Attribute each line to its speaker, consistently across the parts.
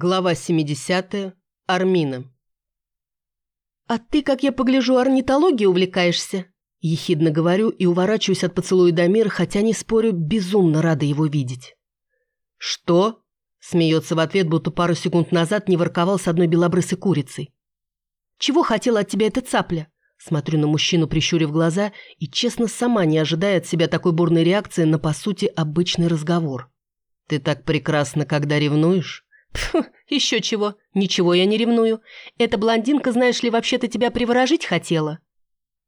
Speaker 1: Глава 70. Армина.
Speaker 2: «А ты, как я погляжу, орнитологией увлекаешься?» Ехидно говорю и уворачиваюсь от поцелуя Дамира, хотя, не спорю, безумно рада его видеть.
Speaker 1: «Что?»
Speaker 2: – смеется в ответ, будто пару секунд назад не ворковал с одной белобрысой курицей. «Чего хотела от тебя эта цапля?» Смотрю на мужчину, прищурив глаза, и, честно, сама не ожидая от себя такой бурной реакции на, по сути, обычный разговор.
Speaker 1: «Ты так прекрасна, когда ревнуешь?»
Speaker 2: Фу, еще чего. Ничего я не ревную. Эта блондинка, знаешь ли, вообще-то тебя приворожить хотела.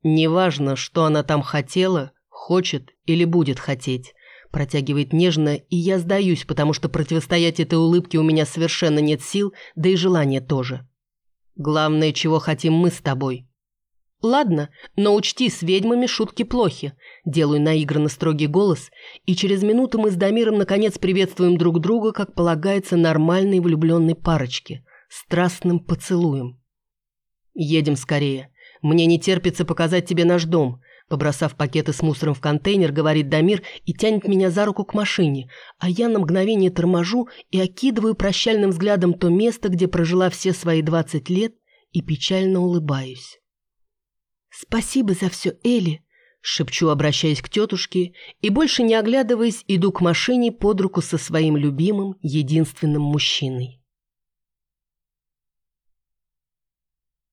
Speaker 1: Неважно, что она там хотела, хочет или будет хотеть. Протягивает нежно, и я сдаюсь, потому что противостоять этой улыбке у меня совершенно нет сил, да и желания тоже. Главное, чего хотим мы с тобой.
Speaker 2: «Ладно, но учти, с ведьмами шутки плохи». Делаю наигранно строгий голос, и через минуту мы с Дамиром наконец приветствуем друг друга, как полагается нормальной влюбленной парочке, страстным поцелуем. «Едем скорее. Мне не терпится показать тебе наш дом», Побросав пакеты с мусором в контейнер, говорит Дамир и тянет меня за руку к машине, а я на мгновение торможу и окидываю прощальным взглядом то место, где прожила все свои двадцать лет, и печально улыбаюсь. «Спасибо за все, Элли», — шепчу, обращаясь к тетушке, и больше не оглядываясь, иду к машине под руку со своим любимым, единственным мужчиной.